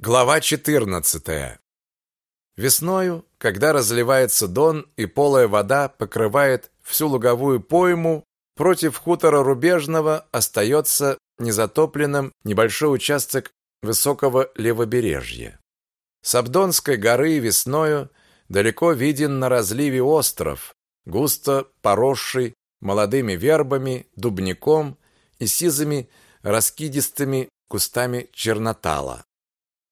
Глава 14. Весною, когда разливается дон и полая вода покрывает всю луговую пойму, против хутора Рубежного остается незатопленным небольшой участок высокого левобережья. С Абдонской горы весною далеко виден на разливе остров, густо поросший молодыми вербами, дубняком и сизыми раскидистыми кустами чернотала.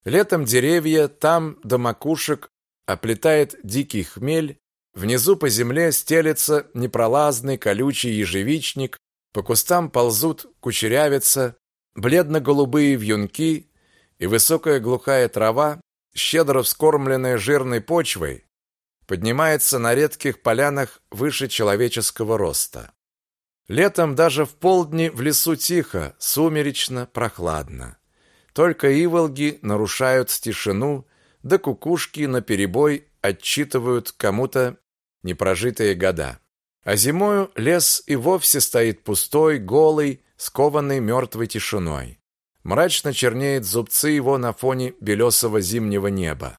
Летом деревья там до макушек оплетает дикий хмель, внизу по земле стелется непролазный колючий ежевичник, по кустам ползут кучерявица, бледно-голубые вьюнки и высокая глухая трава, щедро вскормленная жирной почвой, поднимается на редких полянах выше человеческого роста. Летом даже в полдни в лесу тихо, сумеречно, прохладно. Только иволги нарушают тишину, да кукушки наперебой отчитывают кому-то непрожитые года. А зимою лес и вовсе стоит пустой, голый, скованный мертвой тишиной. Мрачно чернеет зубцы его на фоне белесого зимнего неба.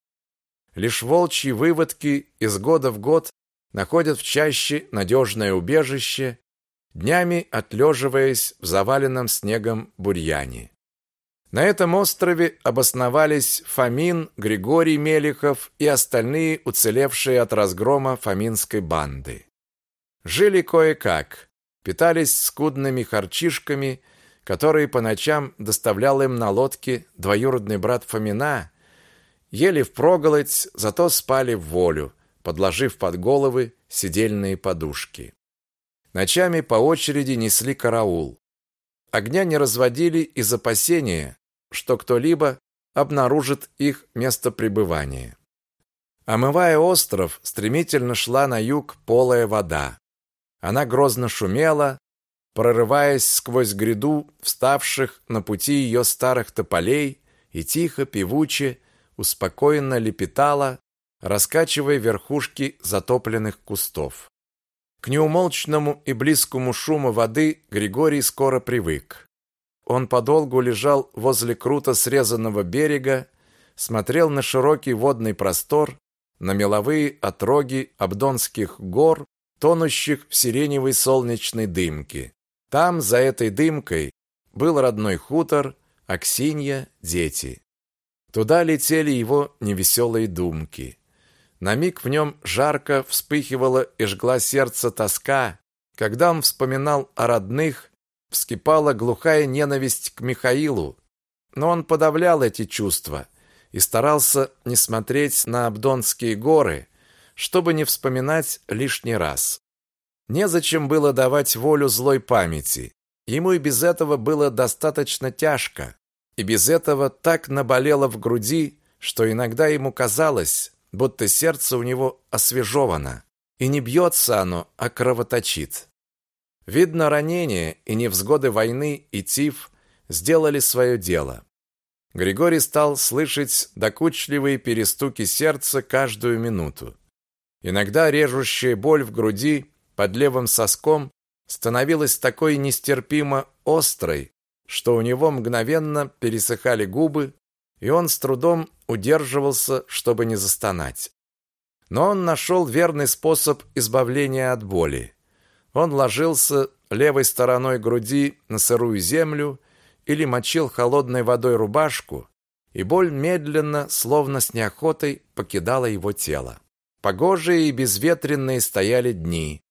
Лишь волчьи выводки из года в год находят в чаще надежное убежище, днями отлеживаясь в заваленном снегом бурьяне. На этом острове обосновались Фомин, Григорий Мелихов и остальные уцелевшие от разгрома фоминской банды. Жили кое-как, питались скудными харчишками, которые по ночам доставлял им на лодке двоюродный брат Фомина, ели впроголодь, зато спали в волю, подложив под головы сидельные подушки. Ночами по очереди несли караул. Огня не разводили из опасения, что кто-либо обнаружит их место пребывания. Омывая остров, стремительно шла на юг полая вода. Она грозно шумела, прорываясь сквозь гряду вставших на пути ее старых тополей и тихо, певуче, успокоенно лепетала, раскачивая верхушки затопленных кустов. К неумолчному и близкому шуму воды Григорий скоро привык. Он подолгу лежал возле круто срезанного берега, смотрел на широкий водный простор, на меловые отроги Абдонских гор, тонущих в сиреневой солнечной дымке. Там, за этой дымкой, был родной хутор, Аксинья, дети. Туда летели его невеселые думки. На миг в нем жарко вспыхивала и жгла сердце тоска, когда он вспоминал о родных, вскипала глухая ненависть к Михаилу, но он подавлял эти чувства и старался не смотреть на Абдонские горы, чтобы не вспоминать лишний раз. Незачем было давать волю злой памяти. Ему и без этого было достаточно тяжко, и без этого так наболело в груди, что иногда ему казалось, будто сердце у него освежевано, и не бьется оно, а кровоточит. Видно, ранения и невзгоды войны и тиф сделали свое дело. Григорий стал слышать докучливые перестуки сердца каждую минуту. Иногда режущая боль в груди под левым соском становилась такой нестерпимо острой, что у него мгновенно пересыхали губы, и он с трудом удерживался, чтобы не застонать. Но он нашел верный способ избавления от боли. Он ложился левой стороной груди на сырую землю или мочил холодной водой рубашку, и боль медленно, словно с неохотой, покидала его тело. Погожие и безветренные стояли дни.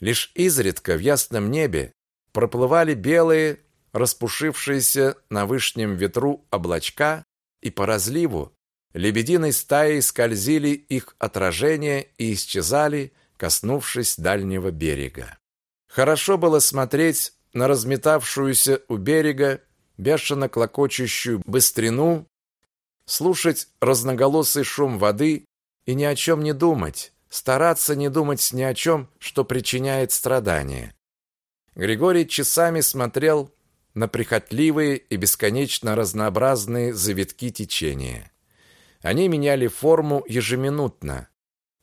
Лишь изредка в ясном небе проплывали белые, распушившиеся на вышнем ветру облачка, и по разливу лебединой стаей скользили их отражения и исчезали, коснувшись дальнего берега. Хорошо было смотреть на разметавшуюся у берега бешено клокочущую быстрину, слушать разноголосый шум воды и ни о чем не думать, стараться не думать ни о чем, что причиняет страдания. Григорий часами смотрел на прихотливые и бесконечно разнообразные завитки течения. Они меняли форму ежеминутно.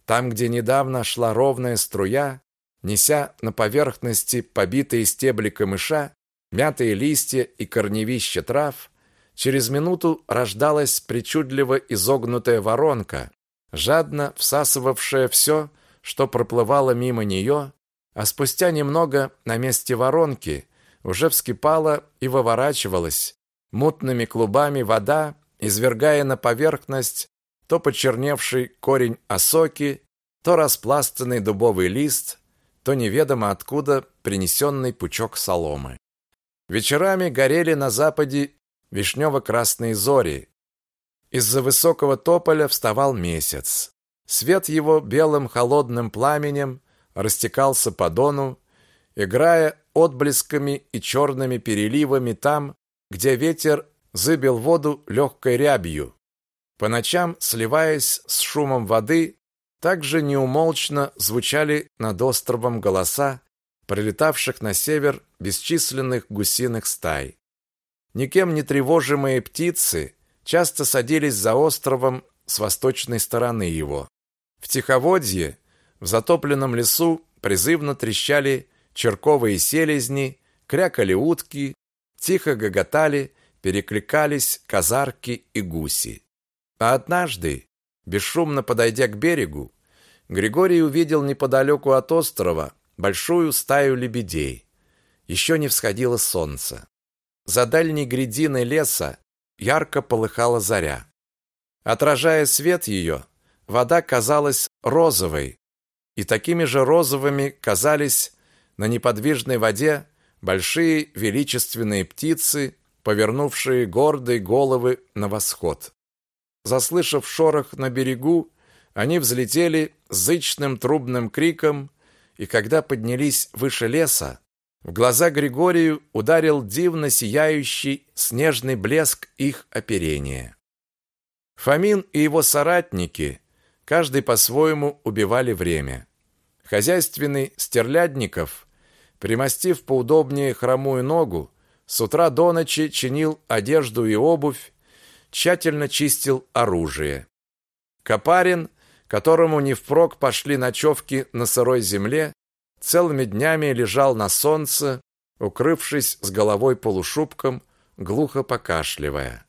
Там, где недавно шла ровная струя, неся на поверхности побитые стебли камыша, мятые листья и корневища трав, Через минуту рождалась причудливо изогнутая воронка, жадно всасывавшая все, что проплывало мимо нее, а спустя немного на месте воронки уже вскипала и выворачивалась мутными клубами вода, извергая на поверхность то почерневший корень осоки, то распластанный дубовый лист, то неведомо откуда принесенный пучок соломы. Вечерами горели на западе вишнево-красные зори. Из-за высокого тополя вставал месяц. Свет его белым холодным пламенем растекался по дону, играя отблесками и черными переливами там, где ветер зыбил воду легкой рябью. По ночам, сливаясь с шумом воды, также неумолчно звучали над островом голоса прилетавших на север бесчисленных гусиных стай. Никем не тревожимые птицы часто садились за островом с восточной стороны его. В тиховодье, в затопленном лесу призывно трещали черковые селезни, крякали утки, тихо гоготали, перекликались казарки и гуси. А однажды, бесшумно подойдя к берегу, Григорий увидел неподалеку от острова большую стаю лебедей. Еще не всходило солнце. За дальней грядиной леса ярко полыхала заря. Отражая свет ее, вода казалась розовой, и такими же розовыми казались на неподвижной воде большие величественные птицы, повернувшие гордые головы на восход. Заслышав шорох на берегу, они взлетели зычным трубным криком, и когда поднялись выше леса, в глаза Григорию ударил дивно сияющий снежный блеск их оперения. Фомин и его соратники, каждый по-своему убивали время. Хозяйственный Стерлядников, примостив поудобнее хромую ногу, с утра до ночи чинил одежду и обувь, тщательно чистил оружие. Копарин – которому не впрок пошли ночевки на сырой земле, целыми днями лежал на солнце, укрывшись с головой полушубком, глухо покашливая.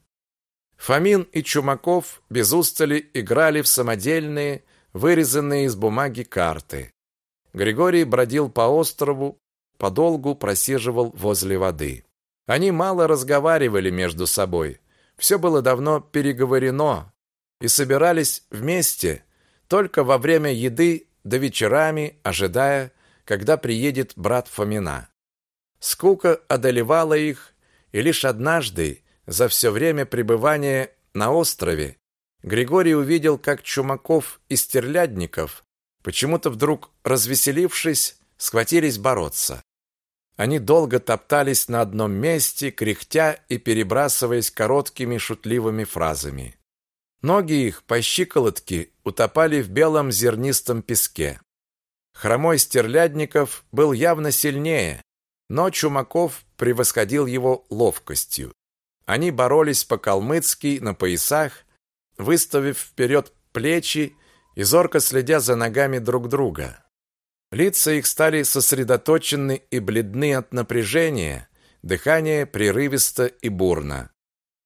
Фомин и Чумаков без устали играли в самодельные, вырезанные из бумаги карты. Григорий бродил по острову, подолгу просиживал возле воды. Они мало разговаривали между собой. Все было давно переговорено, и собирались вместе, только во время еды да вечерами, ожидая, когда приедет брат Фомина. Скука одолевала их, и лишь однажды за все время пребывания на острове Григорий увидел, как Чумаков и Стерлядников, почему-то вдруг развеселившись, схватились бороться. Они долго топтались на одном месте, кряхтя и перебрасываясь короткими шутливыми фразами. Ноги их по щиколотке утопали в белом зернистом песке. Хромой Стерлядников был явно сильнее, но Чумаков превосходил его ловкостью. Они боролись по-калмыцки на поясах, выставив вперед плечи и зорко следя за ногами друг друга. Лица их стали сосредоточены и бледны от напряжения, дыхание прерывисто и бурно.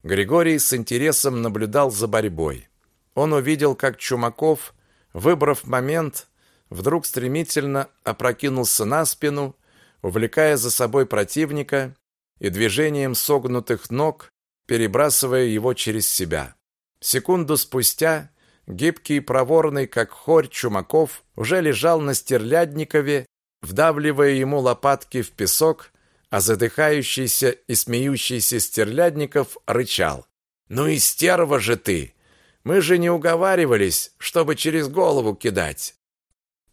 Григорий с интересом наблюдал за борьбой. Он увидел, как Чумаков, выбрав момент, вдруг стремительно опрокинулся на спину, увлекая за собой противника и движением согнутых ног перебрасывая его через себя. Секунду спустя гибкий и проворный, как хорь Чумаков, уже лежал на стерлядникове, вдавливая ему лопатки в песок а задыхающийся и смеющийся Стерлядников рычал. «Ну и стерва же ты! Мы же не уговаривались, чтобы через голову кидать!»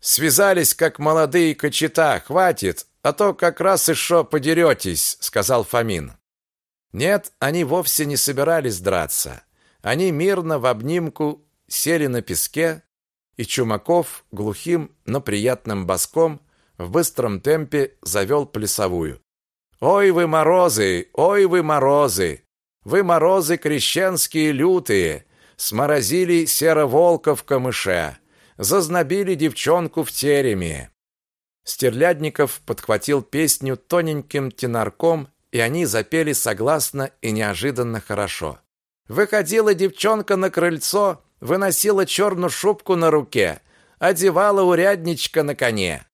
«Связались, как молодые кочета, хватит, а то как раз еще подеретесь», — сказал Фомин. Нет, они вовсе не собирались драться. Они мирно в обнимку сели на песке, и Чумаков глухим, но приятным баском в быстром темпе завел плясовую. Ой вы морозы, ой вы морозы, вы морозы крещенские лютые, сморозили сероволка в камыше, зазнобили девчонку в тереме. Стерлядников подхватил песню тоненьким тенарком и они запели согласно и неожиданно хорошо. Выходила девчонка на крыльцо, выносила черную шубку на руке, одевала урядничка на коне.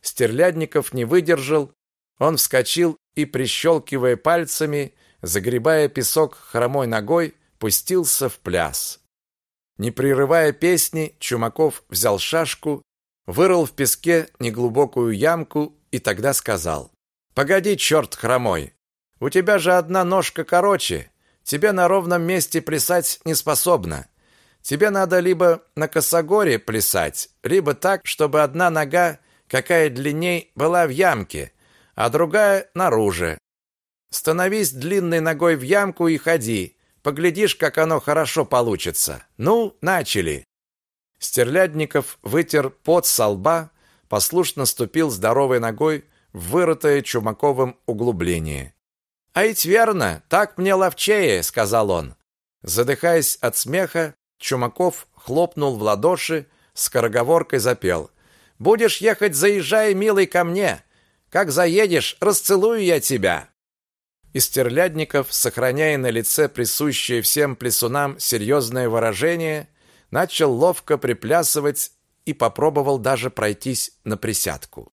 Стерлядников не выдержал, он вскочил и, прищелкивая пальцами, загребая песок хромой ногой, пустился в пляс. Не прерывая песни, Чумаков взял шашку, вырыл в песке неглубокую ямку и тогда сказал: "Погоди, черт хромой. У тебя же одна ножка короче. Тебе на ровном месте плясать не способна. Тебе надо либо на косогоре плясать, либо так, чтобы одна нога, какая длинней, была в ямке, а другая наружу. Становись длинной ногой в ямку и ходи. Поглядишь, как оно хорошо получится. Ну, начали. Стерлядников вытер пот со лба, послушно ступил здоровой ногой в вырытое Чумаковым углубление. «А ведь верно, так мне ловчее», — сказал он. Задыхаясь от смеха, Чумаков хлопнул в ладоши, скороговоркой запел. «Будешь ехать, заезжай, милый, ко мне. Как заедешь, расцелую я тебя». И Стерлядников, сохраняя на лице присущее всем плесунам серьезное выражение, начал ловко приплясывать и попробовал даже пройтись на присядку.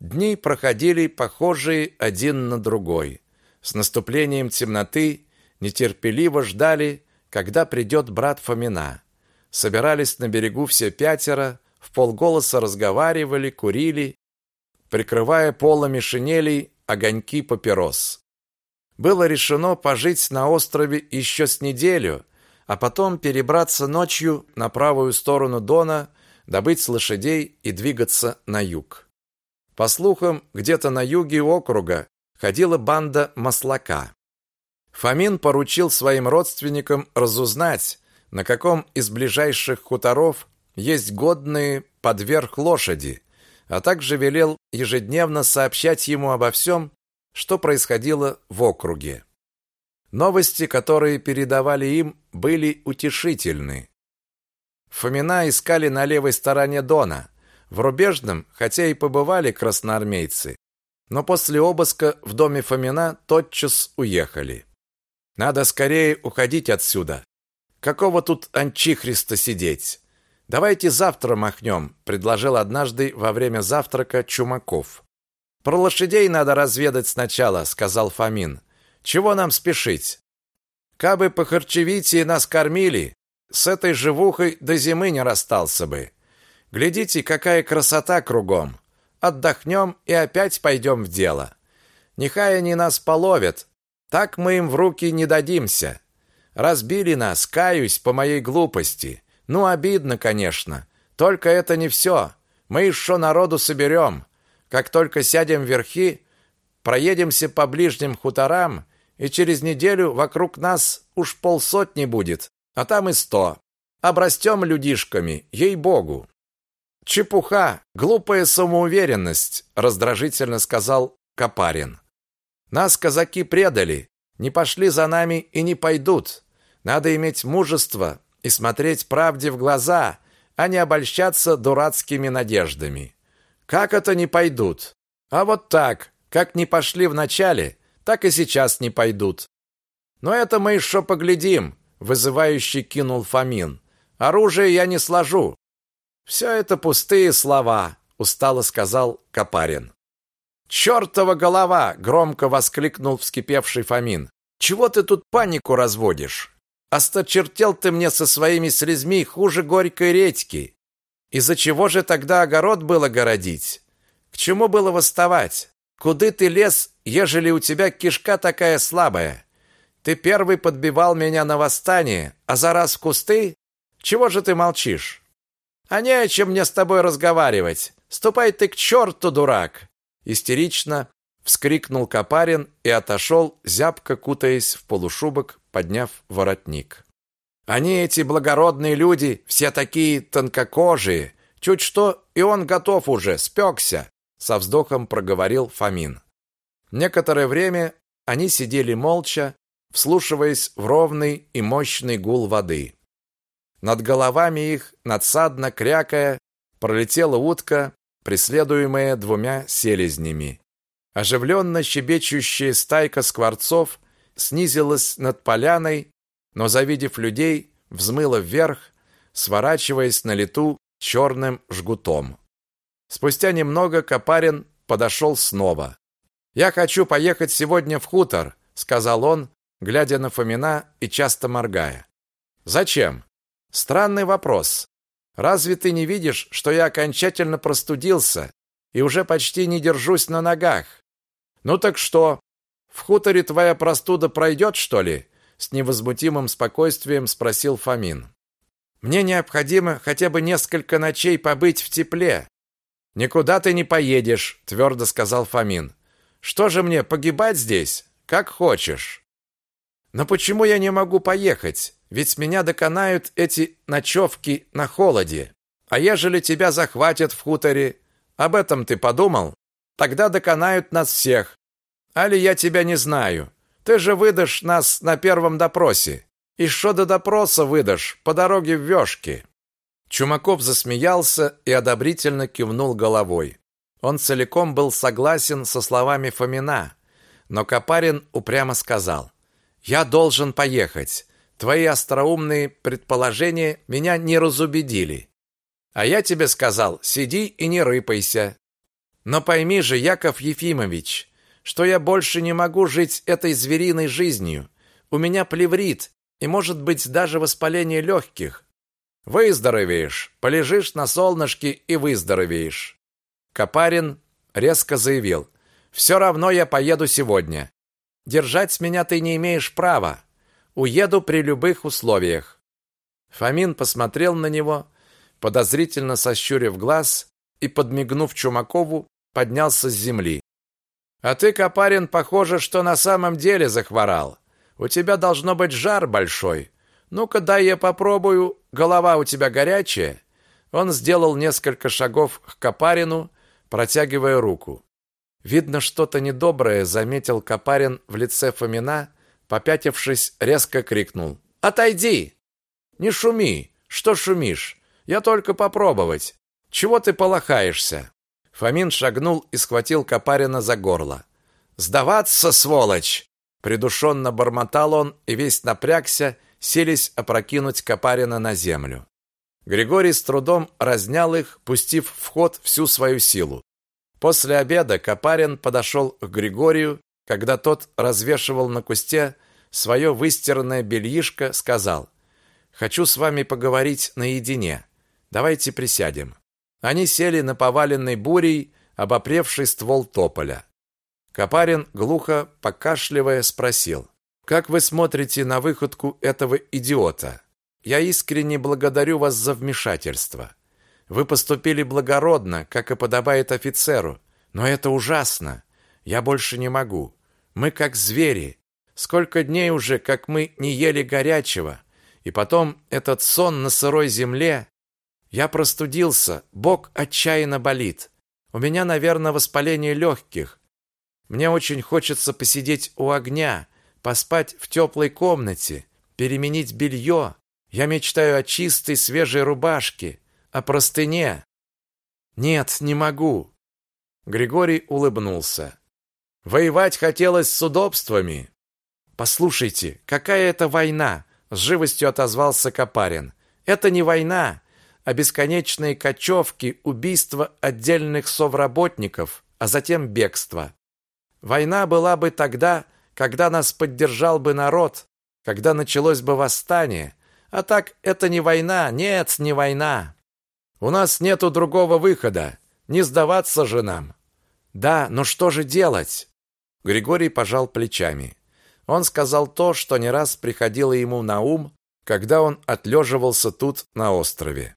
Дни проходили похожие один на другой. С наступлением темноты нетерпеливо ждали, когда придет брат Фомина. Собирались на берегу все пятеро, в полголоса разговаривали, курили, прикрывая полами шинелей огоньки папирос. Было решено пожить на острове еще с неделю, а потом перебраться ночью на правую сторону Дона, добыть лошадей и двигаться на юг. По слухам, где-то на юге округа ходила банда маслака. Фомин поручил своим родственникам разузнать, на каком из ближайших хуторов есть годные подверх лошади, а также велел ежедневно сообщать ему обо всем, что происходило в округе. Новости, которые передавали им, были утешительны. Фомина искали на левой стороне Дона. В Рубежном, хотя и побывали красноармейцы, но после обыска в доме Фомина тотчас уехали. Надо скорее уходить отсюда. Какого тут анчихриста сидеть? Давайте завтра махнем», — предложил однажды во время завтрака Чумаков. Про лошадей надо разведать сначала, сказал Фомин. Чего нам спешить? Кабы по харчевите нас кормили, с этой живухой до зимы не расстался бы. Глядите, какая красота кругом. Отдохнем и опять пойдем в дело. Нехай они нас половят, так мы им в руки не дадимся. Разбили нас, каюсь по моей глупости. Ну, обидно, конечно. Только это не все. Мы еще народу соберем. Как только сядем верхи, проедемся по ближним хуторам, и через неделю вокруг нас уж полсотни будет, а там и сто. Обрастем людишками, ей-богу. Чепуха, глупая самоуверенность, раздражительно сказал Капарин. Нас казаки предали, не пошли за нами и не пойдут. Надо иметь мужество и смотреть правде в глаза, а не обольщаться дурацкими надеждами. Как это не пойдут? А вот так, как не пошли в начале, так и сейчас не пойдут. Но это мы еще поглядим, вызывающе кинул Фомин. Оружие я не сложу. Все это пустые слова, устало сказал Капарин. Чёртова голова, громко воскликнул вскипевший Фомин. Чего ты тут панику разводишь? Осточертел ты мне со своими слезьми хуже горькой редьки. Из-за чего же тогда огород было городить? К чему было восставать? Куды ты лез, ежели у тебя кишка такая слабая? Ты первый подбивал меня на восстание, а за раз в кусты? Чего же ты молчишь? А не о чем мне с тобой разговаривать. Ступай ты к черту, дурак!» Истерично вскрикнул Капарин и отошел, зябко кутаясь в полушубок, подняв воротник. Они, эти благородные люди, все такие тонкокожие. Чуть что, и он готов уже, спекся, со вздохом проговорил Фомин. Некоторое время они сидели молча, вслушиваясь в ровный и мощный гул воды. Над головами их, надсадно крякая, пролетела утка, преследуемая двумя селезнями. Оживленно щебечущая стайка скворцов снизилась над поляной, но, завидев людей, взмыла вверх, сворачиваясь на лету черным жгутом. Спустя немного Копарин подошел снова. «Я хочу поехать сегодня в хутор», — сказал он, глядя на Фомина и часто моргая. «Зачем?» «Странный вопрос. Разве ты не видишь, что я окончательно простудился и уже почти не держусь на ногах? Ну так что? В хуторе твоя простуда пройдет, что ли? С невозмутимым спокойствием спросил Фомин. Мне необходимо хотя бы несколько ночей побыть в тепле. Никуда ты не поедешь, твердо сказал Фомин. Что же мне погибать здесь? Как хочешь. Но почему я не могу поехать? Ведь меня доконают эти ночевки на холоде. А ежели тебя захватят в хуторе, об этом ты подумал? Тогда доконают нас всех. Али я тебя не знаю. Ты же выдашь нас на первом допросе. И что до допроса выдашь по дороге в Вёшки?» Чумаков засмеялся и одобрительно кивнул головой. Он целиком был согласен со словами Фомина, но Копарин упрямо сказал: "Я должен поехать. Твои остроумные предположения меня не разубедили. А я тебе сказал: сиди и не рыпайся. Но пойми же, Яков Ефимович, что я больше не могу жить этой звериной жизнью. У меня плеврит и, может быть, даже воспаление легких. Выздоровеешь, полежишь на солнышке и выздоровеешь. Копарин резко заявил: «Все равно я поеду сегодня. Держать меня ты не имеешь права. Уеду при любых условиях". Фомин посмотрел на него, подозрительно сощурив глаз и подмигнув Чумакову, поднялся с земли. А ты, Копарин, похоже, что на самом деле захворал. У тебя должно быть жар большой. Ну-ка, дай я попробую. Голова у тебя горячая. Он сделал несколько шагов к Копарину, протягивая руку. Видно, что-то недоброе заметил Копарин в лице Фомина, попятившись, резко крикнул: "Отойди! Не шуми! Что шумишь? Я только попробовать. Чего ты полохаешься?" Фомин шагнул и схватил Копарина за горло. "Сдаваться, сволочь!" придушенно бормотал он и весь напрягся, селись опрокинуть Копарина на землю. Григорий с трудом разнял их, пустив в ход всю свою силу. После обеда Копарин подошел к Григорию, когда тот развешивал на кусте свое выстиранное бельишко, сказал: "Хочу с вами поговорить наедине. Давайте присядем". Они сели на поваленный бурей, обопревший ствол тополя. Копарин глухо покашливая спросил: "Как вы смотрите на выходку этого идиота? Я искренне благодарю вас за вмешательство. Вы поступили благородно, как и подобает офицеру, но это ужасно. Я больше не могу. Мы как звери. Сколько дней уже, как мы не ели горячего, и потом этот сон на сырой земле я простудился, бок отчаянно болит. У меня, наверное, воспаление легких. Мне очень хочется посидеть у огня, поспать в теплой комнате, переменить белье. Я мечтаю о чистой свежей рубашке, о простыне. Нет, не могу. Григорий улыбнулся. Воевать хотелось с удобствами. Послушайте, какая это война? С живостью отозвался Копарин. Это не война, а бесконечные кочевки, убийства отдельных совработников, а затем бегство. Война была бы тогда, когда нас поддержал бы народ, когда началось бы восстание. А так это не война, нет, не война. У нас нету другого выхода. Не сдаваться же нам. Да, но что же делать? Григорий пожал плечами. Он сказал то, что не раз приходило ему на ум, когда он отлеживался тут на острове.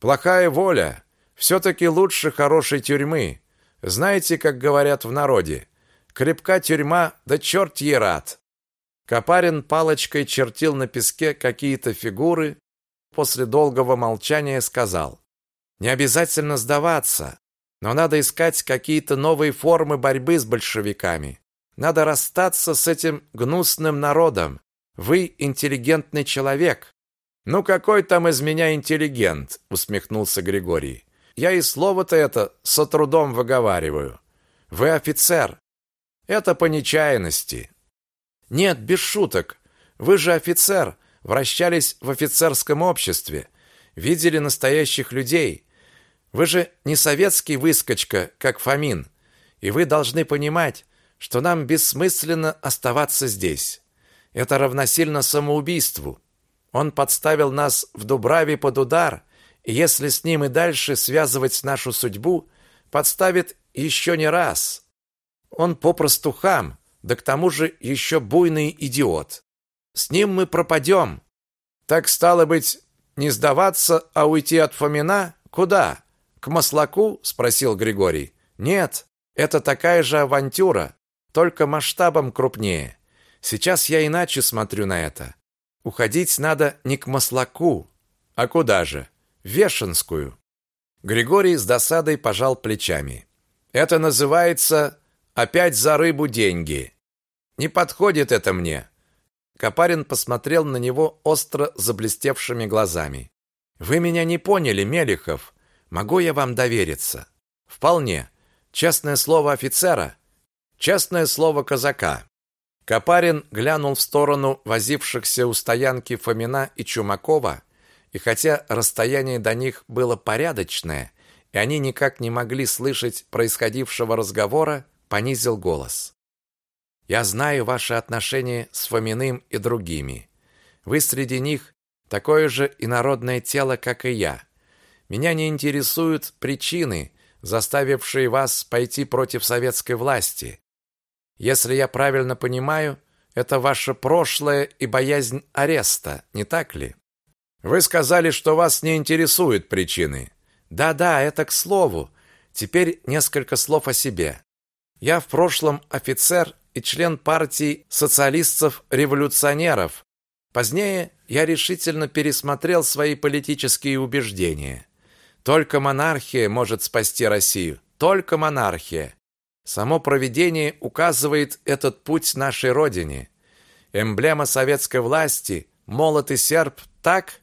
Плохая воля все-таки лучше хорошей тюрьмы. Знаете, как говорят в народе, крепка тюрьма, да черт ей рад. Копарин палочкой чертил на песке какие-то фигуры, после долгого молчания сказал, «Не обязательно сдаваться, но надо искать какие-то новые формы борьбы с большевиками. Надо расстаться с этим гнусным народом. Вы интеллигентный человек, ну какой там из меня интеллигент, усмехнулся Григорий. Я и слово-то это со трудом выговариваю. Вы офицер, Это по нечаянности. Нет, без шуток. Вы же офицер, вращались в офицерском обществе, видели настоящих людей. Вы же не советский выскочка, как Фомин. И вы должны понимать, что нам бессмысленно оставаться здесь. Это равносильно самоубийству. Он подставил нас в Дубраве под удар, и если с ним и дальше связывать нашу судьбу, подставит еще не раз. Он попросту хам, да к тому же еще буйный идиот. С ним мы пропадем. Так стало быть, не сдаваться, а уйти от Фомина? Куда? К Маслаку? спросил Григорий. Нет, это такая же авантюра, только масштабом крупнее. Сейчас я иначе смотрю на это. Уходить надо не к Маслаку, а куда же? В Вешенскую. Григорий с досадой пожал плечами. Это называется опять за рыбу деньги. Не подходит это мне. Копарин посмотрел на него остро заблестевшими глазами. Вы меня не поняли, Мелихов. Могу я вам довериться? Вполне. Честное слово офицера, честное слово казака. Копарин глянул в сторону возившихся у стоянки Фомина и Чумакова, и хотя расстояние до них было порядочное, и они никак не могли слышать происходившего разговора, понизил голос. «Я знаю ваши отношения с Фоминым и другими. Вы среди них такое же инородное тело, как и я. Меня не интересуют причины, заставившие вас пойти против советской власти. Если я правильно понимаю, это ваше прошлое и боязнь ареста, не так ли? Вы сказали, что вас не интересуют причины. Да-да, это к слову. Теперь несколько слов о себе. Я в прошлом офицер и член партии социалистов-революционеров. Позднее я решительно пересмотрел свои политические убеждения. Только монархия может спасти Россию. Только монархия. Само провидение указывает этот путь нашей родине. Эмблема советской власти молот и серп, так?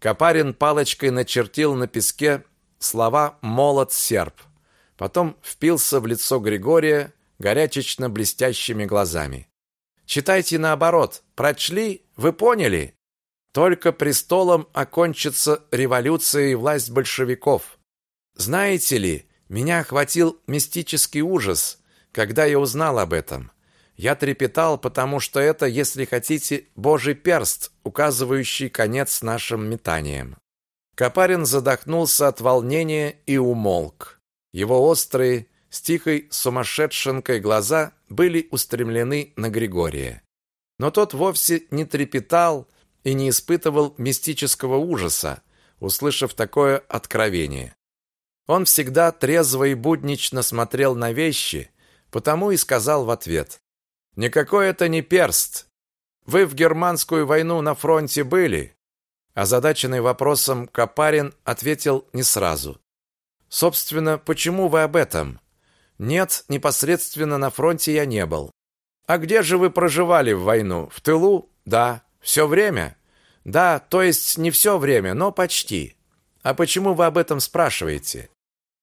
Копарин палочкой начертил на песке слова молот, серп. Потом впился в лицо Григория горячечно блестящими глазами. Читайте наоборот. Прочли? Вы поняли? Только престолом окончится революция и власть большевиков. Знаете ли, меня охватил мистический ужас, когда я узнал об этом. Я трепетал, потому что это, если хотите, Божий перст, указывающий конец нашим метаниям. Копарин задохнулся от волнения и умолк. Его острые, с тихой сумасшедшенкой глаза были устремлены на Григория. Но тот вовсе не трепетал и не испытывал мистического ужаса, услышав такое откровение. Он всегда трезво и буднично смотрел на вещи, потому и сказал в ответ: "Никакой это не перст. Вы в германскую войну на фронте были?" Озадаченный вопросом Копарин ответил не сразу. Собственно, почему вы об этом? Нет, непосредственно на фронте я не был. А где же вы проживали в войну? В тылу? Да. Все время? Да, то есть не все время, но почти. А почему вы об этом спрашиваете?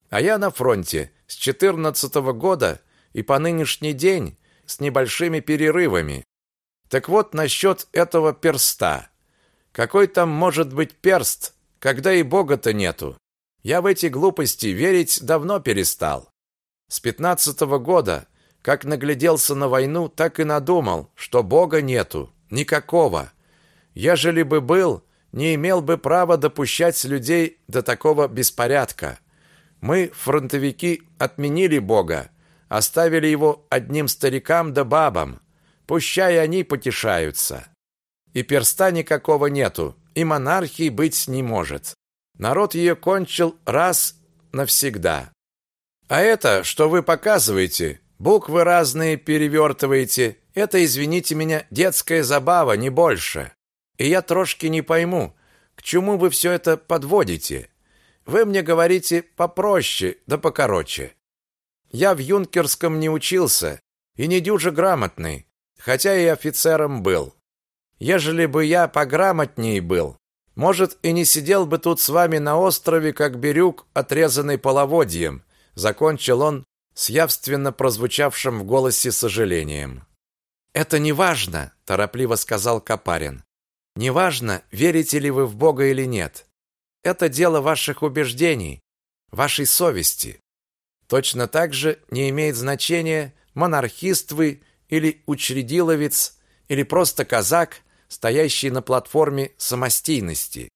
А я на фронте с 14 -го года и по нынешний день с небольшими перерывами. Так вот насчет этого перста. Какой там может быть перст, когда и бога-то нету? Я в эти глупости верить давно перестал. С 15 -го года, как нагляделся на войну, так и надумал, что бога нету, никакого. Ежели бы был, не имел бы права допущать людей до такого беспорядка. Мы, фронтовики, отменили Бога, оставили его одним старикам да бабам. Пущай они потешаются. И перста никакого нету, и монархии быть не может. Народ ее кончил раз навсегда. А это, что вы показываете, буквы разные перевертываете, это, извините меня, детская забава, не больше. И я трошки не пойму, к чему вы все это подводите. Вы мне говорите попроще, да покороче. Я в юнкерском не учился и не дюже грамотный, хотя и офицером был. Ежели бы я пограмотней был, может, и не сидел бы тут с вами на острове, как берюк, отрезанный половодьем, закончил он с явственно прозвучавшим в голосе сожалением. «Это не важно», – торопливо сказал Капарин. «Не важно, верите ли вы в Бога или нет. Это дело ваших убеждений, вашей совести. Точно так же не имеет значения, монархист вы или учредиловец, или просто казак, стоящий на платформе самостийности.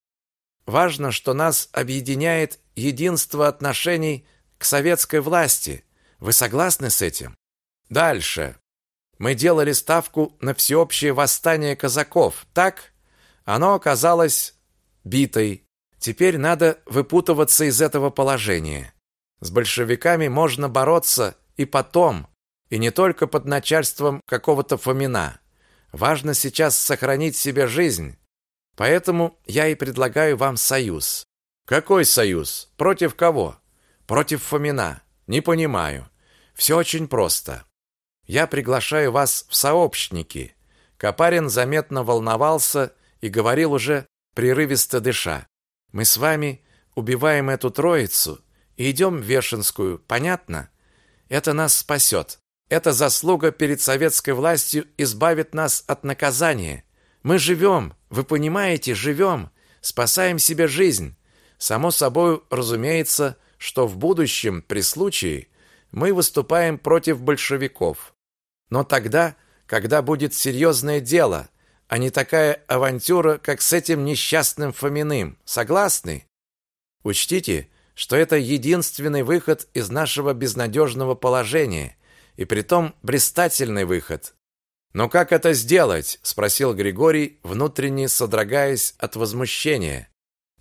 Важно, что нас объединяет единство отношений к советской власти. Вы согласны с этим? Дальше. Мы делали ставку на всеобщее восстание казаков, так? Оно оказалось битой. Теперь надо выпутываться из этого положения. С большевиками можно бороться и потом, и не только под начальством какого-то Фомина. Важно сейчас сохранить себе жизнь. Поэтому я и предлагаю вам союз. Какой союз? Против кого? Против Фомина. Не понимаю. Все очень просто. Я приглашаю вас в сообщники. Капарин заметно волновался и говорил уже прерывисто дыша. Мы с вами убиваем эту троицу и идем в Вешенскую, понятно? Это нас спасет. Эта заслуга перед советской властью избавит нас от наказания. Мы живем, вы понимаете, живем, спасаем себе жизнь. Само собой, разумеется, что в будущем, при случае, мы выступаем против большевиков. Но тогда, когда будет серьезное дело, а не такая авантюра, как с этим несчастным Фоминым. Согласны? Учтите, что это единственный выход из нашего безнадежного положения – и притом блистательный выход. Но как это сделать? спросил Григорий, внутренне содрогаясь от возмущения,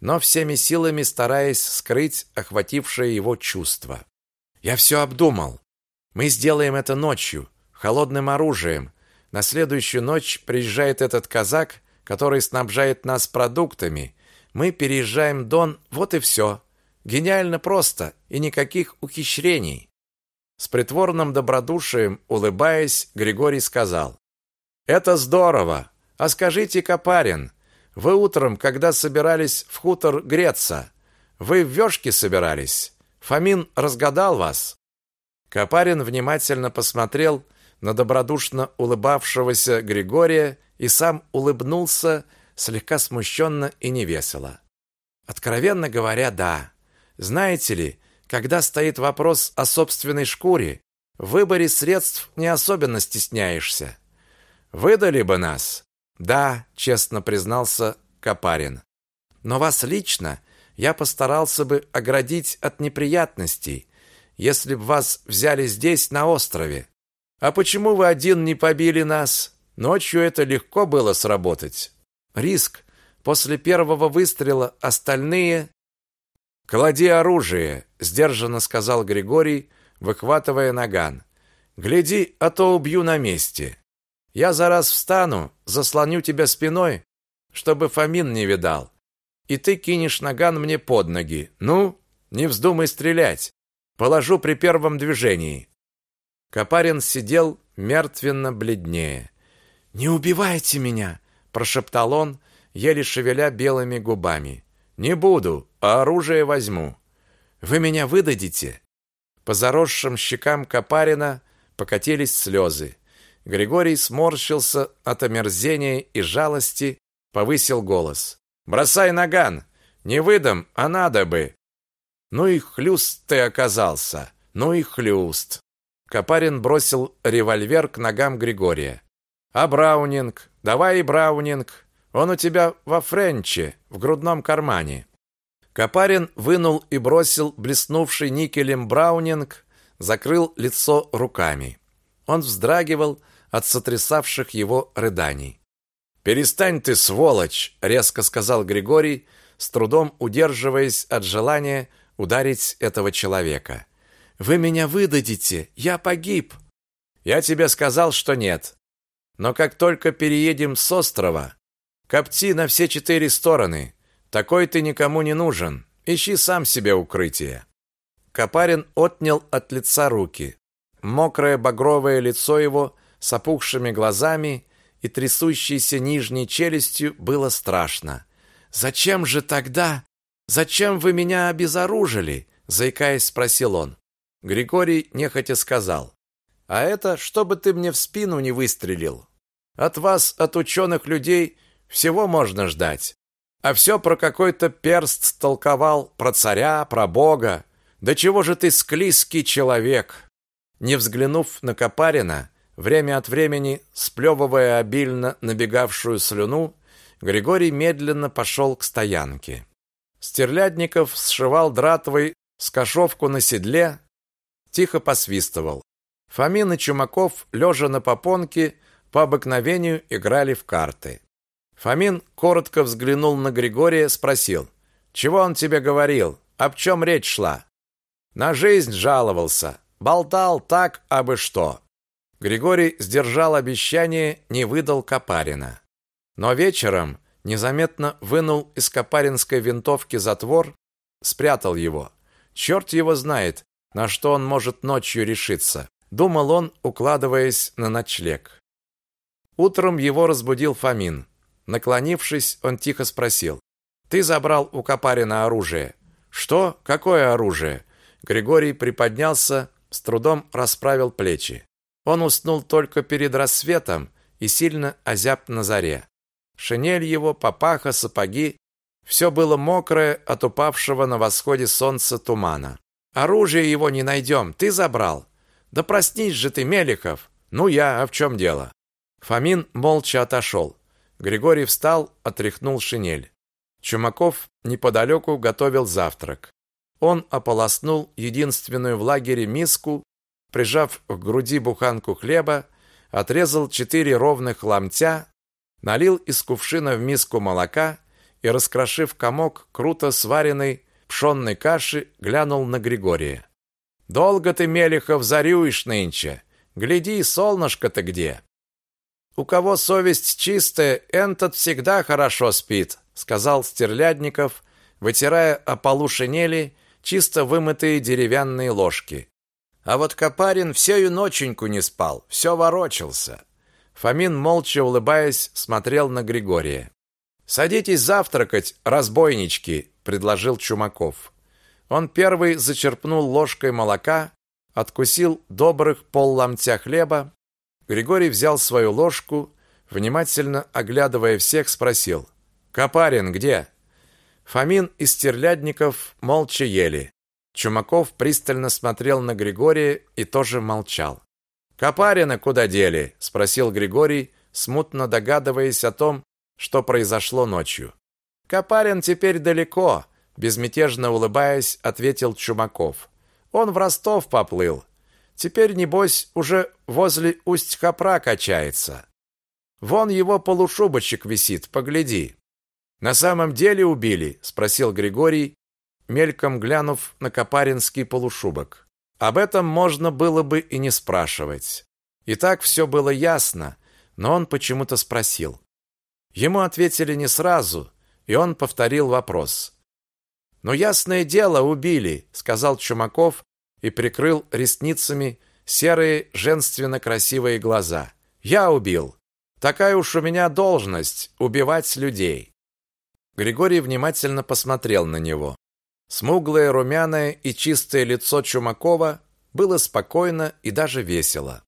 но всеми силами стараясь скрыть охватившее его чувство. Я все обдумал. Мы сделаем это ночью, холодным оружием. На следующую ночь приезжает этот казак, который снабжает нас продуктами. Мы переезжаем Дон, вот и все. Гениально просто и никаких ухищрений. С притворным добродушием, улыбаясь, Григорий сказал: "Это здорово. А скажите, Капарин, вы утром, когда собирались в хутор греться, вы в вёшке собирались? Фомин разгадал вас?" Капарин внимательно посмотрел на добродушно улыбавшегося Григория и сам улыбнулся слегка смущенно и невесело. Откровенно говоря, да. Знаете ли, когда стоит вопрос о собственной шкуре, в выборе средств не особенно стесняешься. Выдали бы нас. Да, честно признался Капарин. Но вас лично я постарался бы оградить от неприятностей, если б вас взяли здесь на острове. А почему вы один не побили нас? Ночью это легко было сработать. Риск. После первого выстрела остальные «Клади оружие», — сдержанно сказал Григорий, выхватывая наган. «Гляди, а то убью на месте. Я за раз встану, заслоню тебя спиной, чтобы Фомин не видал. И ты кинешь наган мне под ноги. Ну, не вздумай стрелять. Положу при первом движении». Капарин сидел мертвенно бледнее. «Не убивайте меня!» – прошептал он, еле шевеля белыми губами. Не буду, а оружие возьму. Вы меня выдадите? По заросшим щекам Капарина покатились слезы. Григорий сморщился от омерзения и жалости, повысил голос. Бросай наган. Не выдам, а надо бы. Ну и хлюст ты оказался. Ну и хлюст. Капарин бросил револьвер к ногам Григория. А Браунинг? Давай и Браунинг. Он у тебя во френче, в грудном кармане. Капарин вынул и бросил блеснувший никелем браунинг, закрыл лицо руками. Он вздрагивал от сотрясавших его рыданий. «Перестань ты, сволочь!» — резко сказал Григорий, с трудом удерживаясь от желания ударить этого человека. «Вы меня выдадите! Я погиб!» «Я тебе сказал, что нет. Но как только переедем с острова, Копти на все четыре стороны. Такой ты никому не нужен. Ищи сам себе укрытие. Капарин отнял от лица руки. Мокрое багровое лицо его с опухшими глазами и трясущейся нижней челюстью было страшно. Зачем же тогда? Зачем вы меня обезоружили? заикаясь, спросил он. Григорий нехотя сказал, «А это, чтобы ты мне в спину не выстрелил. От вас, от ученых людей, всего можно ждать. А все про какой-то перст толковал, про царя, про бога. Да чего же ты склизкий человек?» Не взглянув на Копарина, время от времени, сплевывая обильно набегавшую слюну, Григорий медленно пошел к стоянке. Стерлядников сшивал дратвой скошовку на седле, тихо посвистывал. Фомин и Чумаков, лежа на попонке, по обыкновению играли в карты. Фомин коротко взглянул на Григория, спросил, «Чего он тебе говорил? Об чем речь шла?» «На жизнь жаловался. Болтал так, абы что». Григорий сдержал обещание, не выдал Копарина. Но вечером незаметно вынул из копаринской винтовки затвор, спрятал его. Черт его знает, на что он может ночью решиться, думал он, укладываясь на ночлег. Утром его разбудил Фомин. Наклонившись, он тихо спросил: "Ты забрал у Копарина оружие?" "Что? Какое оружие?" Григорий приподнялся, с трудом расправил плечи. Он уснул только перед рассветом и сильно озяб на заре. Шинель его, папаха, сапоги все было мокрое от упавшего на восходе солнца тумана. Оружие его не найдем, ты забрал. Да проснись же ты, Меликов. Ну я, а в чем дело? Фомин молча отошел. Григорий встал, отряхнул шинель. Чумаков неподалеку готовил завтрак. Он ополоснул единственную в лагере миску, прижав к груди буханку хлеба, отрезал четыре ровных ломтя, налил из кувшина в миску молока и, раскрошив комок круто сваренной пшенной каши, глянул на Григория. «Долго ты, Мелехов, зарюешь нынче? Гляди, солнышко-то где!» «У кого совесть чистая, этот всегда хорошо спит», сказал Стерлядников, вытирая о полу шинели чисто вымытые деревянные ложки. А вот Копарин всю ноченьку не спал, все ворочался. Фомин, молча улыбаясь, смотрел на Григория. «Садитесь завтракать, разбойнички», — предложил Чумаков. Он первый зачерпнул ложкой молока, откусил добрых полломтя хлеба. Григорий взял свою ложку, внимательно оглядывая всех, спросил. «Копарин где?» Фомин и Стерлядников молча ели. Чумаков пристально смотрел на Григория и тоже молчал. Копарина куда дели? спросил Григорий, смутно догадываясь о том, что произошло ночью. Копарин теперь далеко, безмятежно улыбаясь, ответил Чумаков. Он в Ростов поплыл. Теперь небось уже возле Усть-Хапра качается. Вон его полушубочек висит, погляди. На самом деле убили, спросил Григорий, мельком глянув на Копаринский полушубок. Об этом можно было бы и не спрашивать. И так все было ясно, но он почему-то спросил. Ему ответили не сразу, и он повторил вопрос. «Но ясное дело, убили», — сказал Чумаков и прикрыл ресницами серые женственно красивые глаза. «Я убил. Такая уж у меня должность — убивать людей». Григорий внимательно посмотрел на него. Смуглое, румяное и чистое лицо Чумакова было спокойно и даже весело.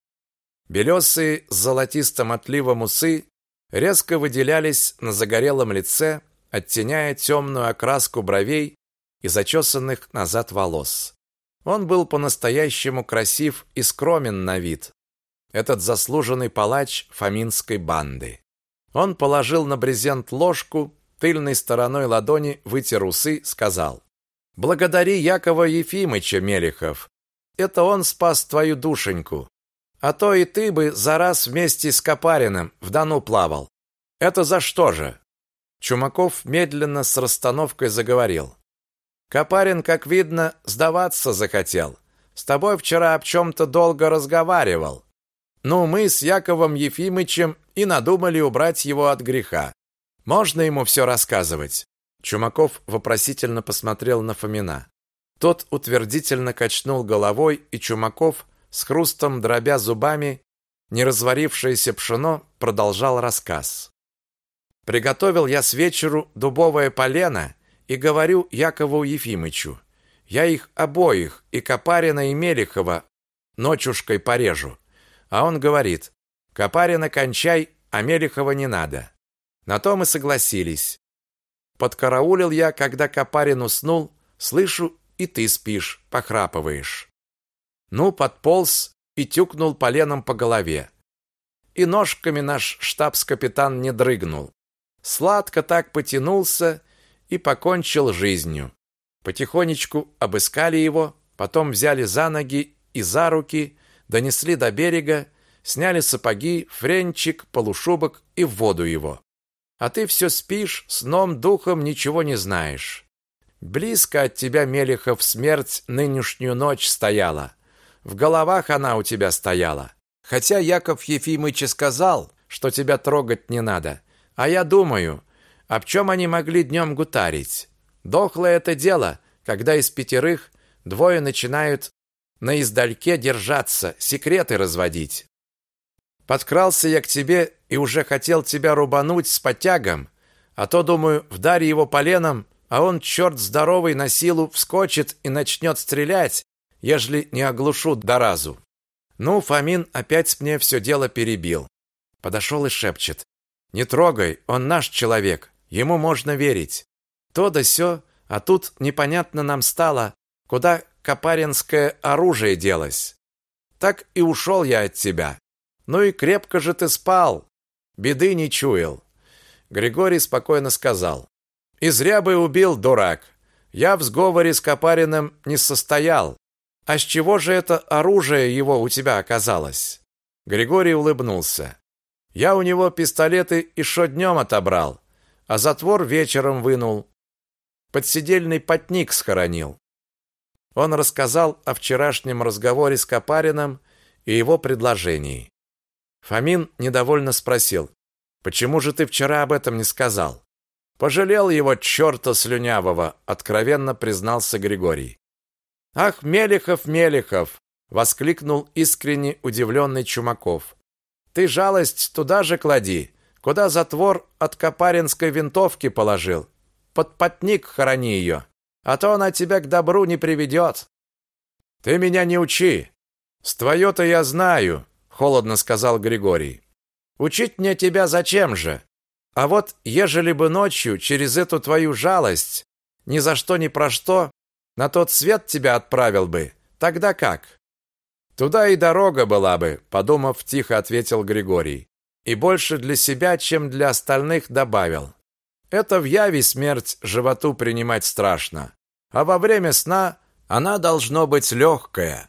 Белесые с золотистым отливом усы резко выделялись на загорелом лице, оттеняя темную окраску бровей и зачесанных назад волос. Он был по-настоящему красив и скромен на вид, этот заслуженный палач фаминской банды. Он положил на брезент ложку, тыльной стороной ладони вытер усы, сказал: Благодари Якова Ефимыча, Мелехов. Это он спас твою душеньку. А то и ты бы за раз вместе с Копариным в Дону плавал. Это за что же? Чумаков медленно с расстановкой заговорил. Копарин, как видно, сдаваться захотел. С тобой вчера об чем-то долго разговаривал. Ну, мы с Яковом Ефимычем и надумали убрать его от греха. Можно ему все рассказывать? Чумаков вопросительно посмотрел на Фомина. Тот утвердительно качнул головой, и Чумаков, с хрустом дробя зубами неразварившееся пшено, продолжал рассказ. Приготовил я с вечеру дубовое полено и говорю Якову Ефимычу: Я их обоих, и Копарина, и Мелихова, ночушкой порежу. А он говорит, Копарина кончай, а Мелихова не надо. На то мы согласились. Подкараулил я, когда Копарин уснул, слышу, и ты спишь, похрапываешь. Ну, подполз и тюкнул поленом по голове. И ножками наш штабс-капитан не дрыгнул. Сладко так потянулся и покончил жизнью. Потихонечку обыскали его, потом взяли за ноги и за руки, донесли до берега, сняли сапоги, френчик, полушубок и в воду его. А ты все спишь, сном духом ничего не знаешь. Близко от тебя, Мелехов, смерть нынешнюю ночь стояла. В головах она у тебя стояла. Хотя Яков Ефимыч сказал, что тебя трогать не надо. А я думаю, об чем они могли днем гутарить? Дохлое это дело, когда из пятерых двое начинают на издальке держаться, секреты разводить. Подкрался я к тебе и уже хотел тебя рубануть с потягом, а то, думаю, вдарь его поленом, а он, черт здоровый, на силу вскочит и начнет стрелять, ежели не оглушу до разу. Ну, Фомин опять мне все дело перебил. Подошел и шепчет. «Не трогай, он наш человек, ему можно верить». То да сё, а тут непонятно нам стало, куда копаринское оружие делось. Так и ушел я от тебя. Ну и крепко же ты спал. Беды не чуял. Григорий спокойно сказал. И зря бы убил, дурак. Я в сговоре с Копариным не состоял. А с чего же это оружие его у тебя оказалось? Григорий улыбнулся. Я у него пистолеты еще днем отобрал, а затвор вечером вынул. Подсидельный потник схоронил. Он рассказал о вчерашнем разговоре с Копариным и его предложении. Фомин недовольно спросил: "Почему же ты вчера об этом не сказал?" Пожалел его чёрта слюнявого, откровенно признался Григорий. Ах, Мелехов, Мелехов, воскликнул искренне удивленный Чумаков. Ты жалость туда же клади, куда затвор от копаринской винтовки положил. Под потник храни ее, а то она тебя к добру не приведет. Ты меня не учи. С твое-то я знаю, холодно сказал Григорий. Учить мне тебя зачем же? А вот ежели бы ночью через эту твою жалость ни за что ни про что на тот свет тебя отправил бы, тогда как? Туда и дорога была бы, подумав, тихо ответил Григорий. И больше для себя, чем для остальных добавил. Это в яве смерть животу принимать страшно, а во время сна она должно быть легкая.